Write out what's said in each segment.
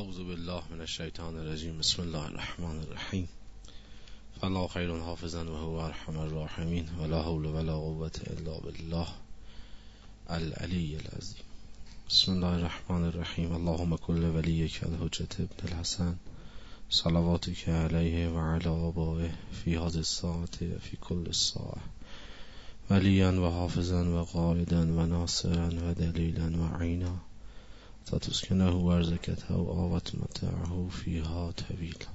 اعوذ بالله من الشیطان الرجیم بسم الله الرحمن الرحیم فلا خیر حافظا و هو ارحم الراحمین ولا حول ولا قوة الا بالله العلی العظیم بسم الله الرحمن الرحیم اللهم كل ولیك الحجت ابن الحسن. صلواتك علیه و آبائه فی هذه الساعة فی کل الساعه ولیا و حافظا و قائدا و ناصرا و دلیلا و عینا تتسکنه ورزکته و آوت متعه فیها طویلا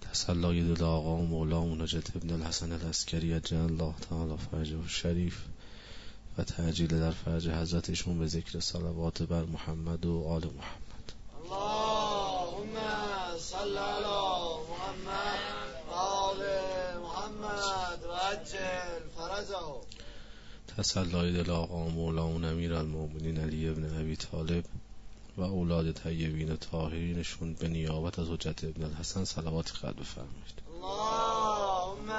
تسلای دل آقا و مولا و نجد ابن الحسن الاسکری اجل الله تعالی فرجه و شریف و تعجیل در فرج حضرتشون به ذکر صلوات بر محمد و آل محمد. اللهم صل علی محمد و آل محمد و عجل فرجه تسلای دل آقا مولا و نمیر المومنین علی ابن ابی طالب و اولاد طیبین طاهرینشون به نیابت از حجت ابن الحسن صلوات خد بفرمایید. اللهم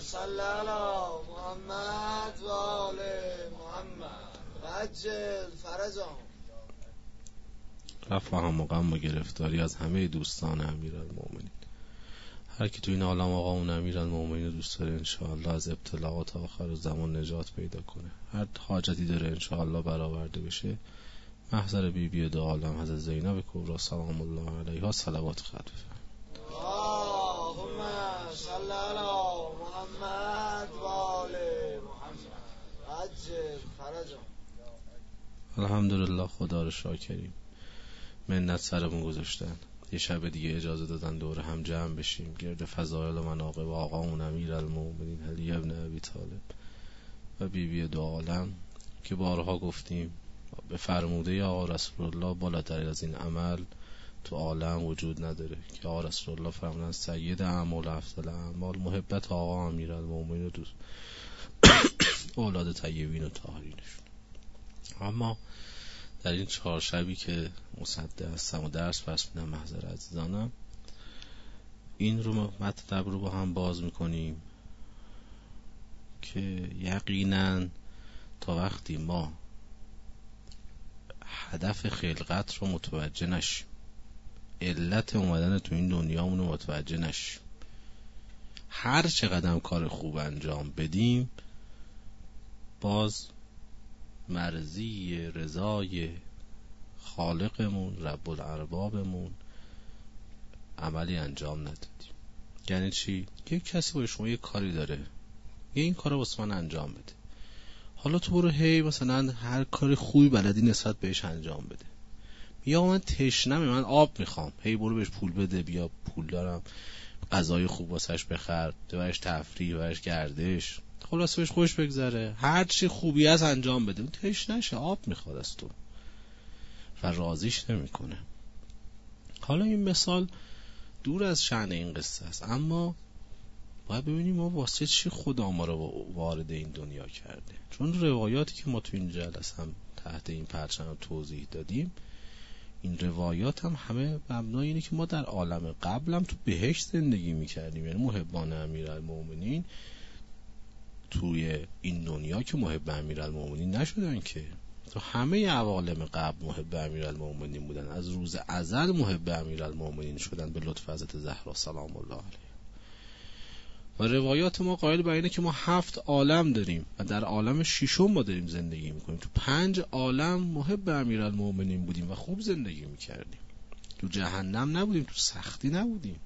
صل علی محمد و آل محمد. و عجل فرجهم رفع هم و غم و گرفتاری از همه دوستان امیر المومنین هر کی تو این عالم آقا و امیر المومنین دوست داره انشاءالله از ابتلاعات آخر زمان نجات پیدا کنه. هر حاجتی داره انشاءالله برآورده بشه. محضر بی بی دو عالم حضرت زینب کبرا سلام الله علیها صلوات بفرمایید اللهم صل علی محمد و آل محمد. عجل فرجهم الحمدلله خدا رو شاکریم منت سرمون گذاشتن. یه شب دیگه اجازه دادن دور هم جمع بشیم. گرد فضایل و مناقب آقامون امیر المومنین علی ابن ابی طالب و بیبی دو عالم که بارها گفتیم به فرموده آقا رسول الله بالاتر از این عمل تو عالم وجود نداره. که آقا رسول الله فرمودن سید اعمال افضل اعمال محبت آقا امیر المومنین دوست اولاد طیبین و طاهرینشون. اما در این چهار شبی که مصده هستم و درس پس میدم محضر عزیزانم این رو مطلب رو با هم باز می‌کنیم که یقینا تا وقتی ما هدف خلقت رو متوجه نشیم علت اومدن تو این دنیامون رو متوجه نشیم هر چقدر کار خوب انجام بدیم باز مرزی رضای خالقمون رب الاربابمون عملی انجام ندادیم. یعنی چی؟ یک کسی با شما یه کاری داره. یه این کار واسه من انجام بده. حالا تو برو هی مثلا هر کاری خوبی بلدی نسبت بهش انجام بده. بیا من تشنمه من آب می‌خوام. هی برو بهش پول بده بیا پول دارم. غذای خوب واسش بخر ببرش تفریح ببرش گردش. خلاص بهش خوش بگذره. هر چی خوبی از انجام بده. تش نشه. آب می‌خواد از تو. و راضیش نمی‌کنه. حالا این مثال دور از شعن این قصه است. اما باید ببینیم ما واسه چی خدا ما رو وارد این دنیا کرده. چون روایاتی که ما تو این جلسه هم تحت این پرچم توضیح دادیم این روایات هم همه مبنای اینه که ما در عالم قبلم تو بهشت زندگی می‌کردیم. یعنی محبان امیرالمومنین توی این دنیا که محب امیرالمومنین نشدن که. تو همه عوالم قبل محب امیرالمومنین بودن. از روز ازل محب امیرالمومنین شدن به لطف حضرت زهرا سلام الله علیه. و روایات ما قائل بر اینه که ما هفت عالم داریم و در عالم ششم ما داریم زندگی می‌کنیم. تو پنج عالم محب امیرالمومنین بودیم و خوب زندگی می‌کردیم. تو جهنم نبودیم تو سختی نبودیم.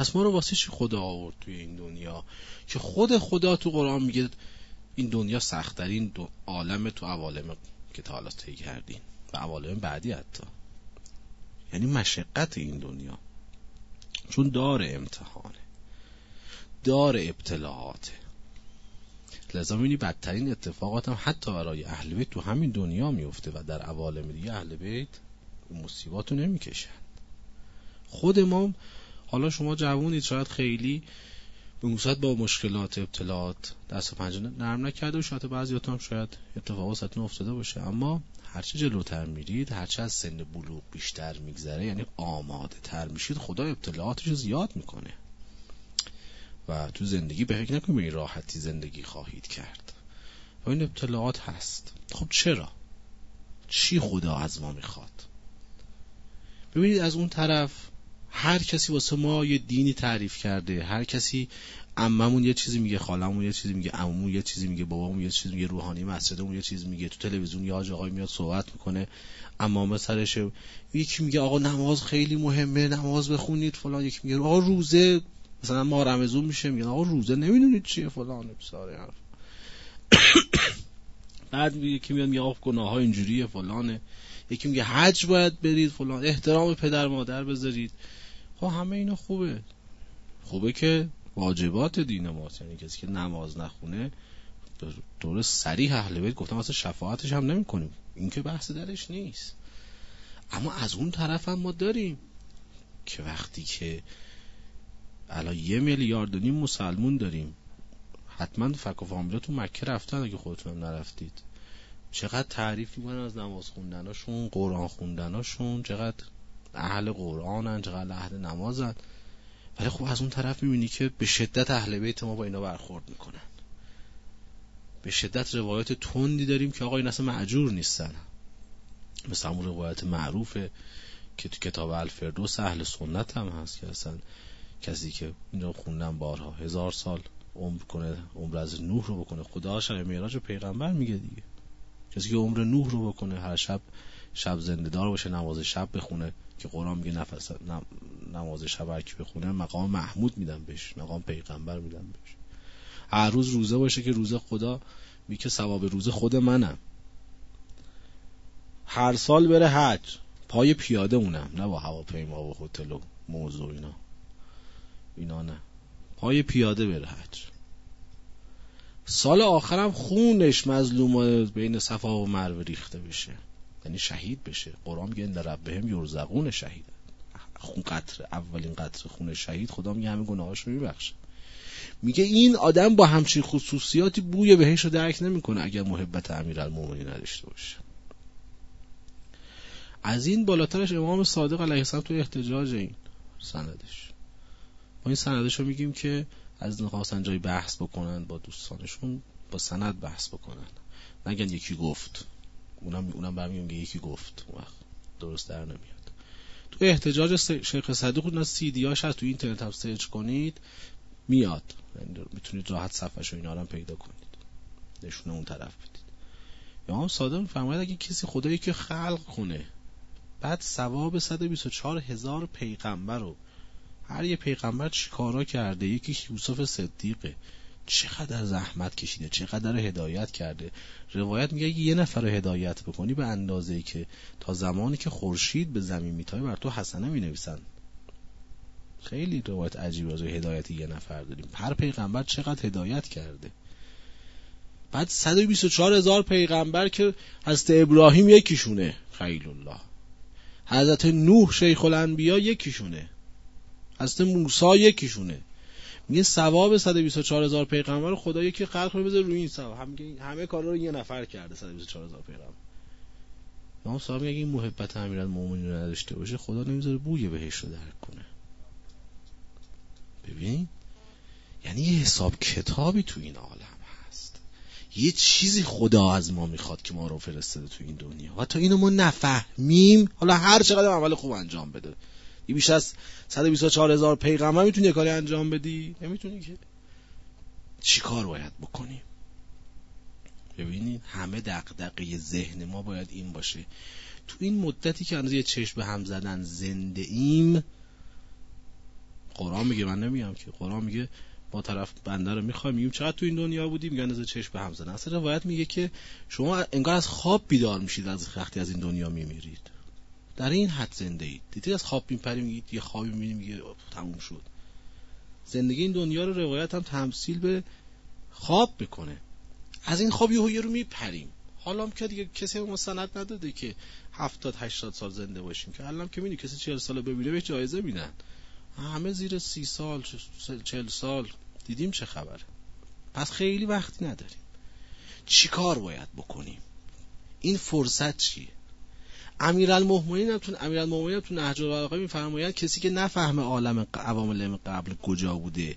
پس ما رو واسه چی خدا آورد توی این دنیا؟ که خود خدا تو قرآن میگه این دنیا سختترین عالم تو عوالم که تا حالا طی کردین و عوالم بعدی حتی. یعنی مشقت این دنیا. چون دار امتحانه. دار ابتلاعاته. لذا می‌بینی بدترین اتفاقات هم حتی برای اهل بیت تو همین دنیا میفته و در عوالم دیگه اهل بیت مصیباتو نمی‌کشن. خود ما حالا شما جوونید شاید خیلی به موسط با مشکلات ابتلاعات دست و پنجه نرم نکرده و شاید بعضیاتون هم شاید اتفاقات ستون افتاده باشه. اما هرچه جلوتر میرید هرچه از سن بلوغ بیشتر میگذره یعنی آماده تر میشید خدا ابتلاعاتش زیاد می‌کنه. و تو زندگی به فکر نکنید این راحتی زندگی خواهید کرد. و این ابتلاعات هست. خب چرا؟ چی خدا از ما می‌خواد؟ ببینید از اون طرف هر کسی واسه ما یه دینی تعریف کرده هر کسی عممون یه چیزی میگه خالمون یه چیزی میگه عمومون یه چیزی میگه بابامون یه چیزی میگه روحانی مسجدمون یه چیزی میگه تو تلویزیون یه آقای میاد صحبت می‌کنه امامه سرشه یکی میگه آقا نماز خیلی مهمه نماز بخونید فلان یکی میگه آقا روزه مثلا ما رمزون میشه میگه آقا روزه نمی‌دونید چیه فلان بساره بعد یکی میاد میگه آقا گناه ها اینجوریه فلانه یکی میگه حج باید برید فلان احترام پدر مادر بذارید. خب همه اینا خوبه. خوبه که واجبات دین ماست. یعنی کسی که نماز نخونه دور سریح اهل بیت گفتم اصلا شفاعتش هم نمی کنیم این که بحث درش نیست. اما از اون طرف هم ما داریم که وقتی که الان یه میلیارد و نیم مسلمون داریم حتما فک و فامیلا تو مکه رفتن اگه خودتون نرفتید. چقدر تعریف می‌کنن از نماز خوندناشون قرآن خوندناشون چقدر اهل قرآنن چقدر اهل نمازن. ولی خب از اون طرف می‌بینی که به شدت اهل بیت ما با اینا برخورد می‌کنن. به شدت روایت تندی داریم که آقا این اصلا معجور نیستن. مثل همون روایت معروفه که تو کتاب الفردوس اهل سنت هم هست که اصلا کسی که اینو خوندن بارها هزار سال عمر کنه عمر از نوح رو بکنه. خدا شب میراج پیغمبر میگه دیگه. کسی که عمر نوح رو بکنه هر شب شب زنده دار باشه نماز شب بخونه. که قرآن میگه نفس نماز شب کی بخونه مقام محمود میدن بهش مقام پیغمبر میدن بهش. هر روز روزه باشه که روزه خدا میگه ثواب روزه خود منم. هر سال بره حج پای پیاده اونم نه با هواپیما و هتل و موضوع اینا. اینا نه. پای پیاده بره حج. سال آخرم خونش مظلوم بین صفا و مروه ریخته بشه. یعنی شهید بشه. قرآن میگه ان ربهم یرزقون شهید. خون قطر اولین قطر خون شهید خدا میگه همه گناهاش رو میبخشه. میگه این آدم با همچین خصوصیاتی بوی بهش رو درک نمی‌کنه اگر محبت امیرالمومنین نداشته باشه. از این بالاترش امام صادق علیه السلام تو احتجاج این سندش. ما این سندش رو میگیم که از نخواستن جای بحث بکنن با دوستانشون با سند بحث بکنن. نگن یکی گفت. اونم اونم برمیگم یکی گفت. وقت درست در نمیاد. تو احتجاج شیخ صدوق سی دیاش هست تو اینترنت هم سرچ کنید میاد. یعنی می‌تونید راحت صفحه اینا رو پیدا کنید. نشونه اون طرف بدید. امام صادق فرماید اگه کسی خدایی که خلق کنه بعد ثواب 124 هزار پیغمبر رو هر یه پیغمبر چیکارا کرده؟ یکی یوسف صدیقه. چقدر زحمت کشیده چقدر هدایت کرده. روایت میگه یه نفر رو هدایت بکنی به اندازه که تا زمانی که خورشید به زمین میتای بر تو حسنه می‌نویسن. خیلی روایت عجیب از هدایت یه نفر داریم. هر پیغمبر چقدر هدایت کرده. بعد 124 هزار پیغمبر که حضرت ابراهیم یکیشونه خیل الله حضرت نوح شیخ الانبیا یکیشونه. حضرت موسی یکیشونه. میگه ثواب 124 هزار پیغمبر خدا یکی خلق رو بذاره روی این ثواب. همه همه کارا رو یه نفر کرده 124 هزار پیغمبر. ما صاحب میگه این محبت امیرالمومنین رو نداشته باشه خدا نمی‌ذاره بوی بهش رو درک کنه. ببین یعنی یه حساب کتابی تو این عالم هست. یه چیزی خدا از ما می‌خواد که ما رو فرستاده تو این دنیا. و تا اینو ما نفهمیم حالا هر چقدر عمل خوب انجام بده. بیش از 124 هزار پیغمبر می‌تونی یه کاری انجام بدی؟ نمی‌تونی که. چی کار باید بکنیم؟ ببینید همه دقدقه ذهن ما باید این باشه. تو این مدتی که اندازه یه چشم به هم زدن زنده ایم قرآن میگه من نمیگم که. قرآن میگه ما طرف بنده رو می‌خوایم میگیم چقدر تو این دنیا بودیم میگن از چشم به هم زدن. اصلا روایت میگه که شما انگار از خواب بیدار میشید از وقتی از این دنیا میمیرید. در این حد زنده اید دیدید از خواب میپریم میگید یه خوابی می‌بینیم میگه تموم شد. زندگی این دنیا رو روایت هم تمثیل به خواب بکنه از این خواب یه رو میپریم. حالا هم که دیگه کسی ما سند نداده که هفتاد هشتاد سال زنده باشیم. که الان که می‌دونی کسی چهل سال بمیره به جایزه میدن. همه زیر سی سال چهل سال. دیدیم چه خبره. پس خیلی وقتی نداریم. چی کار باید بکنیم؟ این فرصت چیه؟ امیرالمومنین هم تو امیرالمومنین تو نهج البلاغه میفرمایند کسی که نفهمه عالم عوامل قبل کجا بوده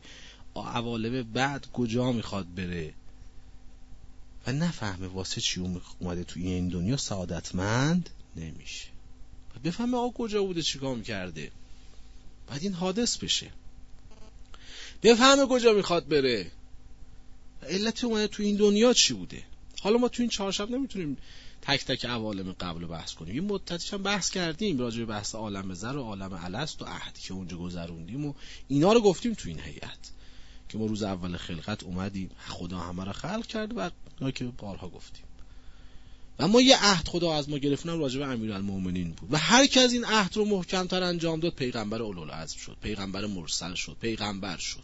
عوالم بعد کجا می‌خواد بره و نفهمه واسه چی اومده تو این دنیا سعادتمند نمیشه. بفهمه آقا کجا بوده چیکار کرده بعد این حادث بشه. بفهمه کجا می‌خواد بره. علت اومده تو این دنیا چی بوده. حالا ما تو این چهارشب نمی‌تونیم تک تک عوالم قبل بحث کنیم. یه مدتیش هم بحث کردیم راجع به بحث عالم زر و عالم الست و عهدی که اونجا گذروندیم و اینا رو گفتیم تو این هیئت که ما روز اول خلقت اومدیم. خدا همه رو خلق کرد و که بارها گفتیم. و ما یه عهد خدا از ما گرفتن راجع به امیرالمومنین بود. و هر کی از این عهد رو محکمتر انجام داد پیغمبر اولوالعزم شد پیغمبر مرسل شد پیغمبر شد.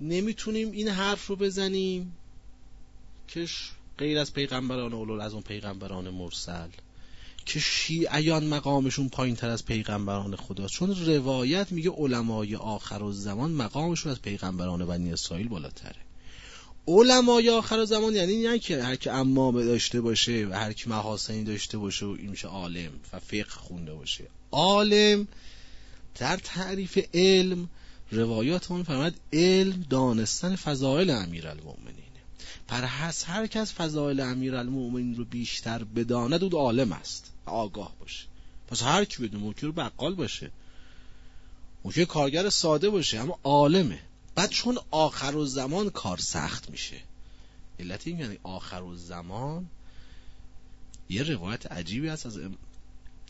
نمی‌تونیم این حرف رو بزنیم. که غیر از پیغمبران اولول از اون پیغمبران مرسل. که شیعیان مقامشون پایین تر از پیغمبران خدا. چون روایت میگه علمای آخر و زمان مقامشون از پیغمبران بنی اسرائیل بالاتره. علمای آخر و زمان یعنی نه که هر کی امام داشته باشه و هر کی محاسنی داشته باشه و این میشه عالم و فقه خونده باشه. عالم در تعریف علم روایات ما علم دانستن فضائل امیرالمومنین پر هست. هر کس فضائل امیرالمومنین رو بیشتر بداند او عالم است. آگاه باشه. پس هر کی بدون ممکن بقال باشه. ممکن کارگر ساده باشه اما عالمه. بعد چون آخر و زمان کار سخت میشه. علت این یعنی آخر و زمان یه روایت عجیبی هست از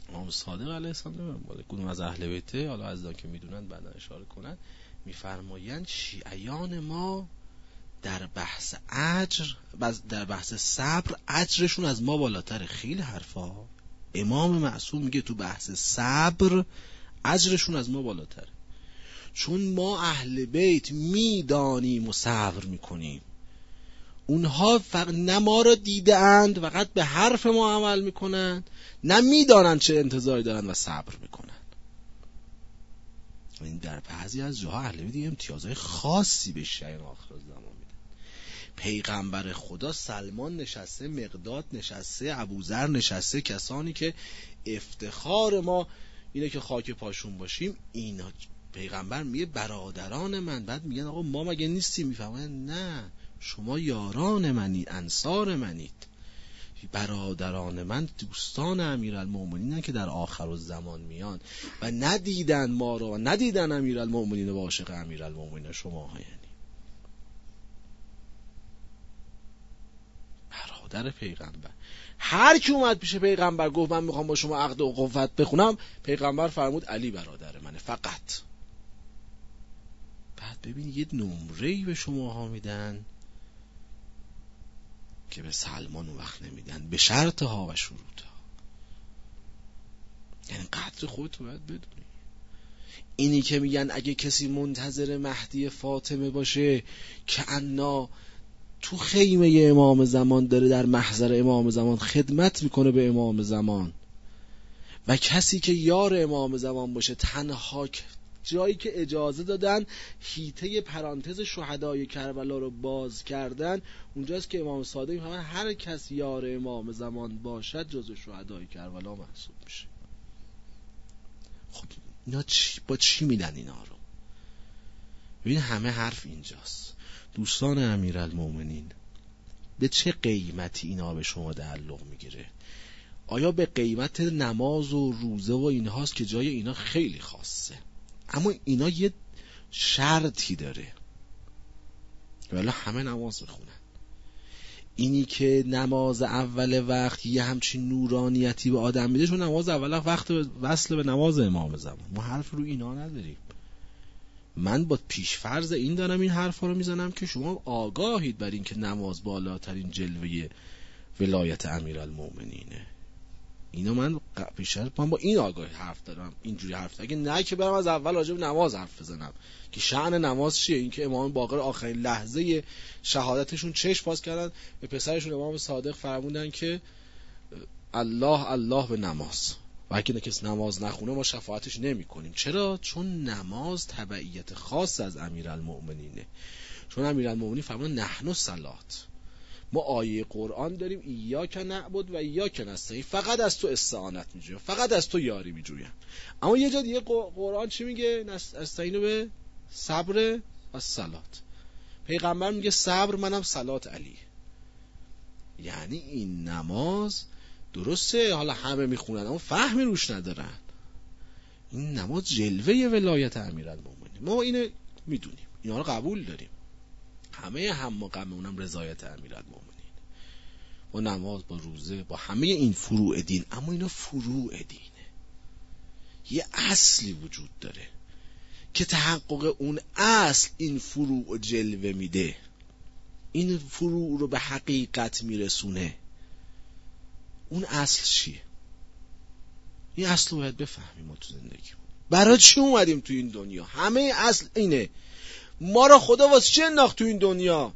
امام صادق علیه السلام کدوم از اهل بیته؟ حالا از که می‌دونن بعدا اشاره کنن. میفرمایند شیعیان ما در بحث اجر در بحث صبر اجرشون از ما بالاتر خیلی حرفا. امام معصوم میگه تو بحث صبر اجرشون از ما بالاتره. چون ما اهل بیت می‌دانیم و صبر می‌کنیم. اونها فقط نه ما را دیده اند فقط به حرف ما عمل می‌کنن نه می‌دانند چه انتظاری دارن و صبر می‌کنن این در بعضی از جاها اهل بیت امتیازهای خاصی به شیعان آخر پیغمبر خدا سلمان نشسته مقداد نشسته ابوذر نشسته کسانی که افتخار ما اینه که خاک پاشون باشیم اینا پیغمبر میگه برادران من. بعد میگن آقا ما مگه نیستیم؟ می‌فهمن نه شما یاران منید انصار منید. برادران من دوستان امیرالمومنینن که در آخر زمان میان. و ندیدن ما رو و ندیدن امیرالمومنین و عاشق امیرالمومنین شما یعنی برادر پیغمبر. هر کی اومد پیش پیغمبر گفت من می‌خوام با شما عقد و قوت بخونم پیغمبر فرمود علی برادر منه فقط. بعد ببین یه نمره به شما ها میدن که به سلمان وقت نمیدن به شرط ها و شروط ها. یعنی قدر خودت باید بدونی. اینی که میگن اگه کسی منتظر مهدی فاطمه باشه که انا تو خیمه امام زمان داره در محضر امام زمان خدمت می‌کنه به امام زمان. و کسی که یار امام زمان باشه تنها جایی که اجازه دادن هیته پرانتز شهدای کربلا رو باز کردن اونجاست که امام صادق می‌فهمن هر کس یار امام زمان باشد جز شهدای کربلا محسوب میشه. خب اینا چی با چی میدن اینا رو؟ ببین همه حرف اینجاست. دوستان امیرالمومنین به چه قیمتی اینا به شما تعلق می‌گیره؟ آیا به قیمت نماز و روزه و اینهاست که جای اینا خیلی خاصه؟ اما اینا یه شرطی داره. ولی همه نماز بخونن اینی که نماز اول وقت یه همچین نورانیتی به آدم میده چون نماز اول وقت وصل به نماز امام زمان. ما حرف رو اینا نداریم. من با پیشفرض این دارم این حرفا رو می‌زنم که شما آگاهید بر اینکه نماز بالاترین جلوه ولایت امیرالمومنینه اینو من پیشتر من با این آگاهی حرف دارم اینجوری حرف دارم. اگه نه که برم از اول راجع به نماز حرف بزنم. که شعن نماز چیه؟ اینکه امام باقر آخرین لحظه شهادتشون چشم باز کردن. به پسرشون امام صادق فرمودن که الله الله به نماز. و اگه کسی نماز نخونه ما شفاعتش نمی کنیم چرا؟ چون نماز تبعیت خاص از امیرالمؤمنینه چون امیرالمؤمنین فرمان نحن سلات ما آیه قرآن داریم ایاک نعبد و ایاک نستعین. فقط از تو استعانت میجویم. فقط از تو یاری میجویم. اما یه جا دیگه قرآن چی میگه؟ استعینو به صبر و سلات پیغمبر میگه صبر منم سلات علی. یعنی این نماز درسته حالا همه می‌خونن اما فهمی روش ندارن. این نماز جلوه ولایت امیرالمومنین. ما اینو می‌دونیم. اینا رو قبول داریم. همه هم غم اونم رضایت امیرالمومنین. با نماز با روزه با همه این فروع دین. اما اینا فروع دینه. یه اصلی وجود داره که تحقق اون اصل این فروع جلوه میده. این فروع رو به حقیقت میرسونه. اون اصل چیه؟ این اصل رو باید بفهمیم ما تو زندگی. برای چی اومدیم تو این دنیا؟ همه اصل اینه. ما را خدا واسه چه انداخت تو این دنیا؟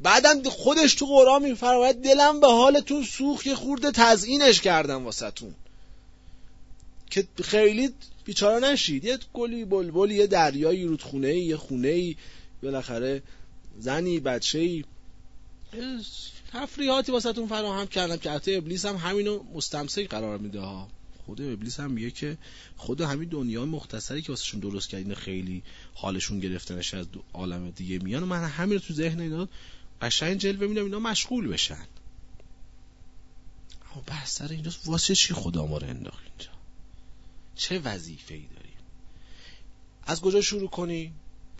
بعدم خودش تو قرآن میفرماید دلم به حالتون سوخت یه خورده تزیینش کردم واسهتون. که خیلی بیچاره نشید. یه گلی بلبل یه دریایی رودخونه یه خونه بالاخره زنی بچه‌ای. تفریحاتی واسهتون فراهم کردم که حتی ابلیس هم همینو مستمسک قرار میده ها. خود ابلیس هم میگه که خود همین دنیای مختصری که واسهشون درست کردین خیلی حالشون گرفتنش از عالم دیگه میان. و من همین رو تو ذهن اینا قشنگ جلوه میدم اینا مشغول بشن. اما بحث سر اینجاست واسه چی خدا ما رو انداخت اینجا؟ چه وظیفه ای داریم؟ از کجا شروع کنیم؟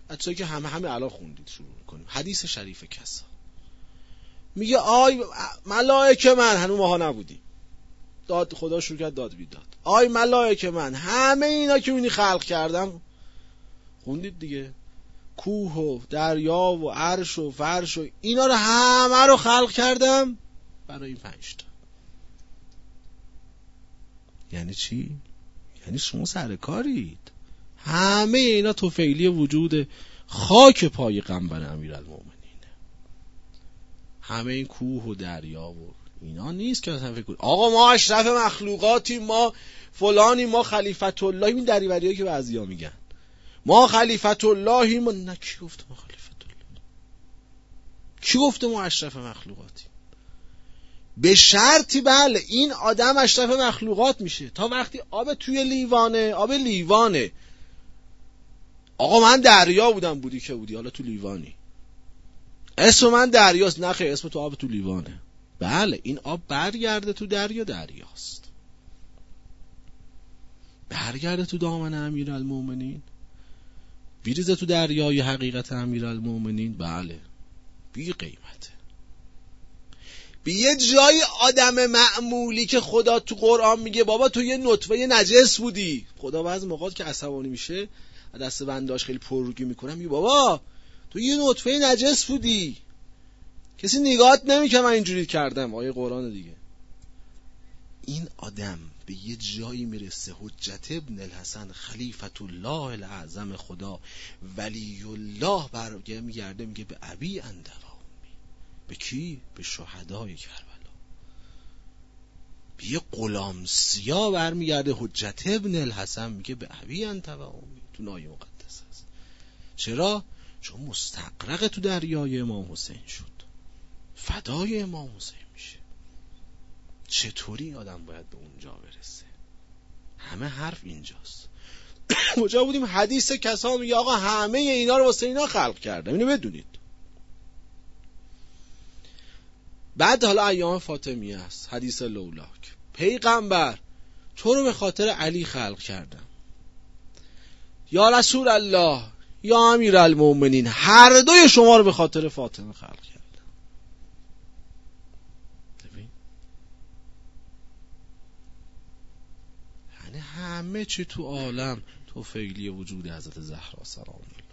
از که همه همه الان خوندید شروع کنیم. حدیث شریف کسا. میگه آی ملائکه من. هنو ماها نبودیم. داد خدا شروع کرد داد بیداد. آی ملائکه من همه اینا که اونی خلق کردم. خوندید دیگه. کوه و دریا و عرش و فرش و اینا رو همه رو خلق کردم برای این پنج تا. یعنی چی؟ یعنی شما سرکارید همه اینا توفیلی وجود خاک پای قنبر امیر المومنینه همه این کوه و دریا و اینا نیست که مثلا فکر آقا ما اشرف مخلوقاتی ما فلانی ما خلیفت الله این دریوریایی که بعضیا میگن. ما خلیفت اللهی ما نه کی گفته ما خلیفت الله کی گفته ما اشرف مخلوقاتی؟ به شرطی بله این آدم اشرف مخلوقات میشه. تا وقتی آب توی لیوانه آب لیوانه. آقا من دریا بودم بودی که بودی. حالا تو لیوانی. اسم من دریاست. نه اسم تو آب تو لیوانه. بله این آب برگرده تو دریا دریاست. برگرده تو دامن امیر المومنین بیریزه تو دریای حقیقت امیر المومنین بله بی قیمته. به یه جای آدم معمولی که خدا تو قرآن میگه بابا تو یه نطفه نجس بودی. خدا بعض موقعات که عصبانی میشه دست بنداش خیلی پرروگی می‌کنم میگه بابا تو یه نطفه نجس بودی. کسی نگاهت نمی‌کنه من اینجوری کردم. آیه قرآن دیگه. این آدم به یه جایی می‌رسه. حجت ابن الحسن خلیفت الله الاعظم خدا. ولی الله برگه میگرده میگه به ابی اندوا به کی؟ به شهدای کربلا. به یه غلام سیا برمیگرده. حجت ابن الحسن میگه به ابی اندوا تو نای مقدس است چرا؟ چون مستقرق تو دریای امام حسین شد. فدای امام حسین میشه. چطوری آدم باید به اونجا برسه؟ همه حرف اینجاست. کجا بودیم؟ حدیث کسا میگه آقا همه اینا رو واسه اینا خلق کردم. اینو بدونید. بعد حالا ایام فاطمیه است. حدیث لولاک. پیغمبر تو رو به خاطر علی خلق کردم. یا رسول الله یا امیر المومنین هر دوی شما رو به خاطر فاطمه خلق کردم یعنی همه چی تو عالم تو فیلی وجود حضرت زهرا سلام الله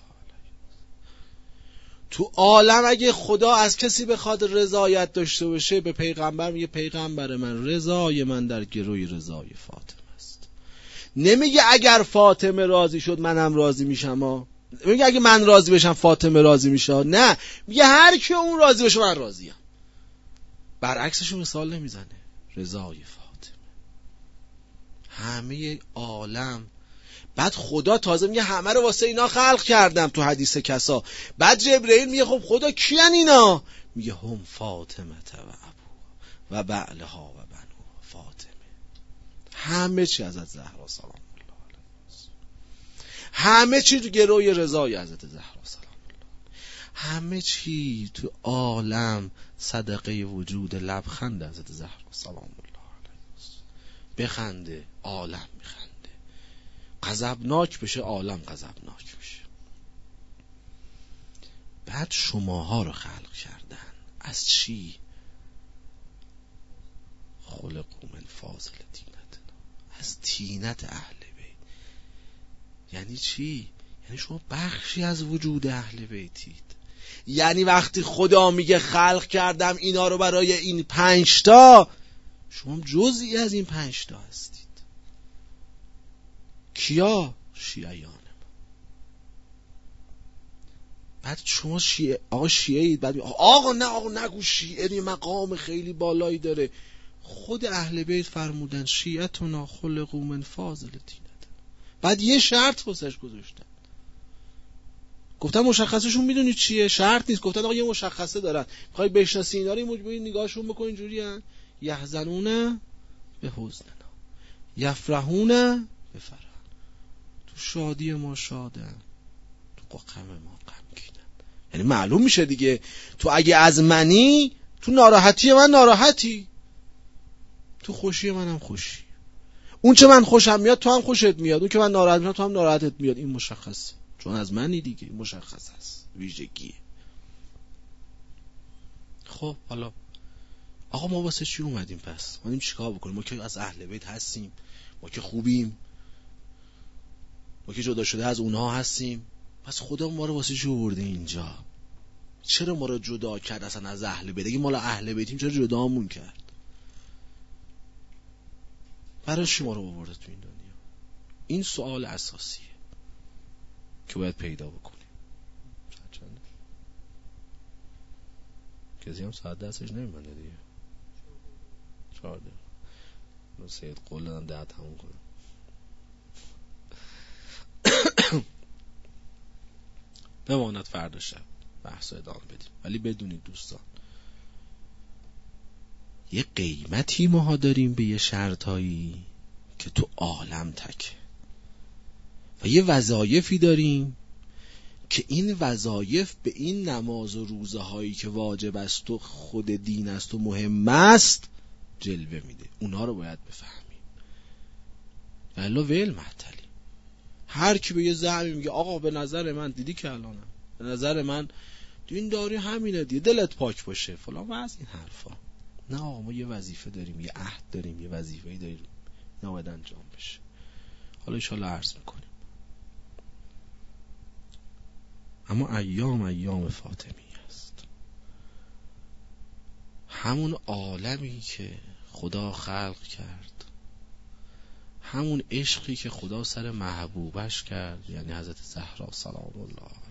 تو عالم اگه خدا از کسی بخواد رضایت داشته باشه به پیغمبر میگه پیغمبر من رضای من در گروی رضای فاطمه است. نمیگه اگر فاطمه راضی شد منم راضی میشم میگه اگه من راضی بشم فاطمه راضی میشه. نه. میگه هر کی اون راضی بشه من راضیم. برعکسش مثال نمی‌زنه. رضای فاطمه. همه عالم. بعد خدا تازه میگه همه رو واسه اینا خلق کردم تو حدیث کسا. بعد جبرئیل میگه خب خدا کیان اینا؟ میگه هم فاطمه و ابو و بعلها و بنو فاطمه. همه چی از زهرا سلام همه چی تو گروی رضای حضرت زهرا سلام الله همه چی تو عالم صدقه وجود لبخند حضرت زهرا سلام الله بخنده عالم میخنده. غضبناک بشه عالم غضبناک بشه. بعد شماها رو خلق کردن. از چی؟ خلقو من فاضل تینت از تینت اهل یعنی چی؟ یعنی شما بخشی از وجود اهل بیتید. یعنی وقتی خدا میگه خلق کردم اینا رو برای این پنجتا شما جزئی از این پنجتا هستید. کیا؟ شیعیان بعد شما شیعه آقا شیعه اید بعد آقا نه آقا نگو شیعه مقام خیلی بالایی داره. خود اهل بیت فرمودن شیعتنا خلقو من فاضل بعد یه شرط واسش گذاشتن. گفتن مشخصشون می‌دونی چیه؟ شرط نیست. گفتن آقا یه مشخصه دارن. می‌خوای بشناسی اینا رو مجبوری نگاهشون بکن اینجوری ان یحزنون به حزننا. یفرحون به فرح. تو شادی ما شادن. تو غم ما غمگینن یعنی معلوم میشه دیگه. تو اگه از منی تو ناراحتی من ناراحتی. تو خوشی منم خوشی. اون چه من خوشم میاد تو هم خوشت میاد. اون که من ناراحت میاد تو هم ناراحتت میاد. این مشخصه چون از منی دیگه. مشخص است ویژگیه. خب حالا. آقا ما واسه چی اومدیم پس؟ ما چیکار بکنیم؟ ما که از اهل بیت هستیم. ما که خوبیم. ما که جدا شده از اونها هستیم. پس خدا ما رو واسه چی آورده اینجا؟ چرا ما رو جدا کرد اصلا از اهل بیت؟ اگه مال اهل بیتیم چرا جدامون کرد؟ برای شما رو آورده تو این دنیا. این سوال اساسیه که باید پیدا بکنیم. چنده کسی هم ساعت دستش نمیمانده دیگه. چهارده سید قول دادم ده تموم کنم بماند فردا شب. بحث بدیم. ولی بدونید دوستان یه قیمتی ماها داریم به یه شرطایی که تو عالم تکه و یه وظایفی داریم که این وظایف به این نماز و روزه هایی که واجب است و خود دین است و مهم است جلوه میده. اونا رو باید بفهمیم. ولی ول محتلی هر کی به یه زعمی میگه آقا به نظر من دیدی که الانم؟ به نظر من دین داری همینه دیگه دلت پاک باشه. فلان و از این حرفا. نه آقا ما یه وظیفه داریم یه عهد داریم یه وظیفه داریم. نباید انجام بشه. حالا ایشالا عرض می‌کنیم. اما ایام ایام فاطمی است. همون عالمی که خدا خلق کرد. همون عشقی که خدا سر محبوبش کرد یعنی حضرت زهرا سلام الله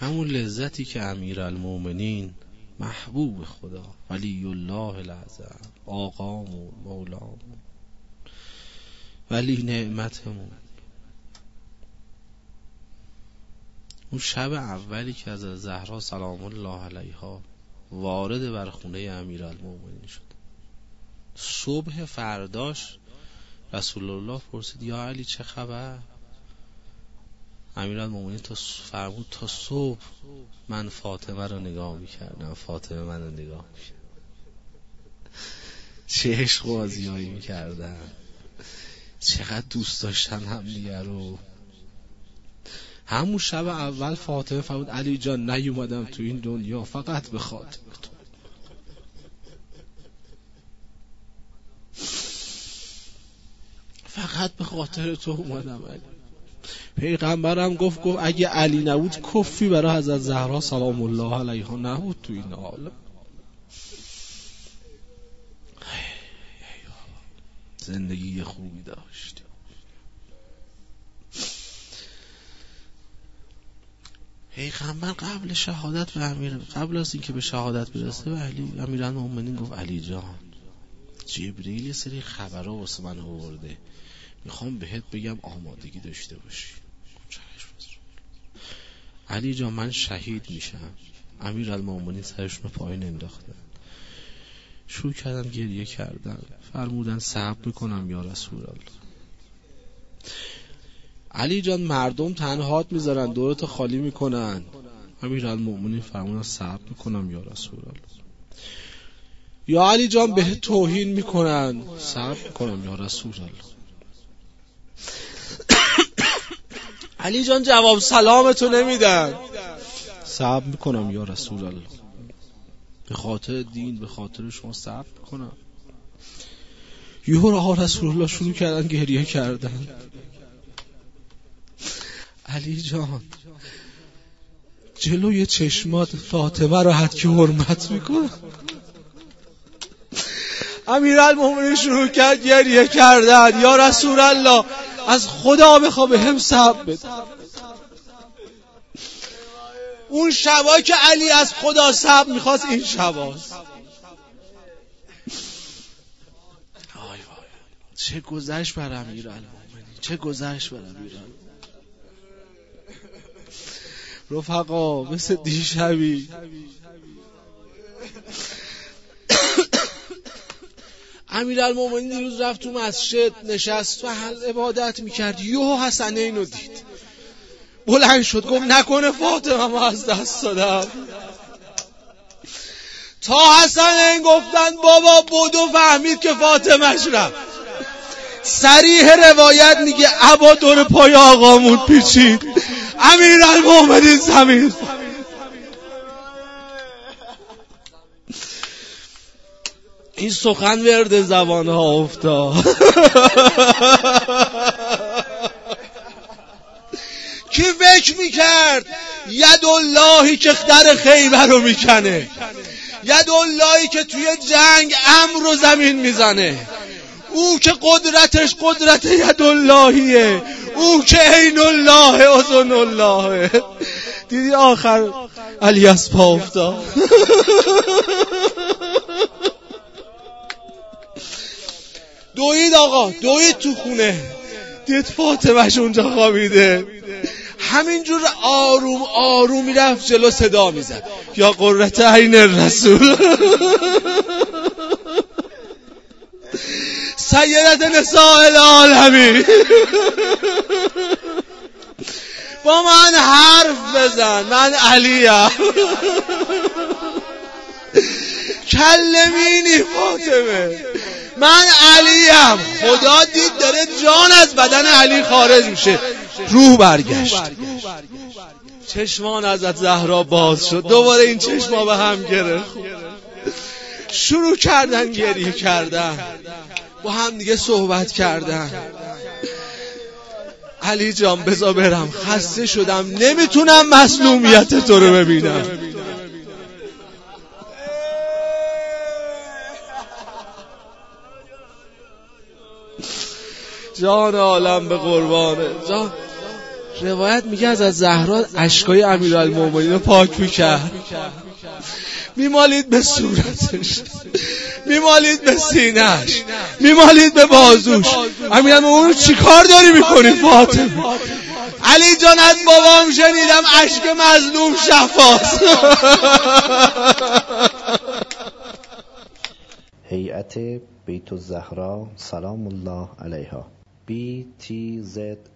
همون لذتی که امیر المومنین محبوب خدا ولی الله العظم آقامون مولامون ولی نعمتمون. اون شب اولی که از زهرا سلام الله علیها وارد بر خونه امیر شد. صبح فرداش رسول الله پرسید یا علی چه خبر؟ امیر المومنین تا فرمود تا صبح من فاطمه رو نگاه می‌کردم. فاطمه من رو نگاه می‌کرد. چه عشق بازیایی می‌کردن. چقدر دوست داشتن هم دیگر رو. همون شب اول فاطمه فرمود علی جان نیومدم تو این دنیا فقط به خاطر تو فقط به خاطر تو اومدم علی. پیغمبرم گفت گفت اگه علی نبود کفی برای حضرت زهرا سلام الله علیها نبود تو این عالم زندگی خوبی داشت. پیغمبر قبل شهادت به امیر قبل از اینکه به شهادت برسه به علی امیرالمومنین گفت علی جان جبریل یه سری خبرها واسه من آورده. می‌خوام بهت بگم آمادگی داشته باشی. علی جان من شهید میشم. امیر المومنین سرشون رو پایین انداختن. شروع کردن گریه کردن. فرمودن صبر می‌کنم یا رسول الله. علی جان مردم تنهات می‌ذارن دورت خالی می‌کنن. امیر المومنین فرمودن صبر می‌کنم یا رسول الله. یا علی جان به توهین می‌کنن. صبر می‌کنم یا رسول الله. علی جان جواب سلامتو نمیدن. صبر می‌کنم یا رسول الله. به خاطر دین به خاطر شما صبر می‌کنم. یهو راه رسول الله شروع کردن گریه کردن. علی جان جلوی چشمات فاطمه رو حد که حرمت می‌کنم امیر المومنین شروع کرد گریه کردن. یا رسول الله از خدا بخوا به هم صبر بده. اون شبا که علی از خدا صبر می‌خواست این شباست. چه گذشت بر امیر چه گذشت بر امیر رفقا مثل دیشبی. امیر المومنین دیروز رفت تو مسجد نشست و عبادت می‌کرد. یهو حسنه اینو دید. بلند شد گفت نکنه فاطمه ما از دست دادم. تا حسن گفتن بابا بودو فهمید که فاطمهش رفت. سریح روایت میگه عبا دور پای آقامون پیچید. امیر المومنین زمین. این سخن ورد زبان ها افتاد. کی فکر می‌کرد؟ ید اللهی که در خیبر رو می‌کنه. ید اللهی که توی جنگ امر و زمین می‌زنه. او که قدرتش قدرت ید اللهیه او که عین الله اذن الله دیدی آخر علی از پا افتاد. دوید آقا دوید تو خونه. دید فاطمهش اونجا خوابیده. همینجور آروم آروم می‌رفت جلو صدا می‌زد. یا قررت عین رسول سیدت نساء العالمین. با من حرف بزن من علیم. کلمینی فاطمه. من علیم. خدا دید داره جان از بدن علی خارج میشه. روح برگشت. چشمان ازت زهرا باز شد. دوباره این چشما به هم گرفت. شروع کردن گریه کردن. با هم دیگه صحبت کردن. علی جان بزا برم. خسته شدم. نمی‌تونم مسلومیت تو رو ببینم. جان عالم به قربانه. جان. روایت میگه از از زهرا اشکای امیرالمومنین رو پاک می‌کرد. میمالید به صورتش. میمالید به سینهش میمالید به بازوش. امیرالمومنین چی کار داری می‌کنی فاطمه؟ علی جان از بابام شنیدم اشک مظلوم شفاست. هیئت بیت الزهرا سلام الله علیها. btzs.ir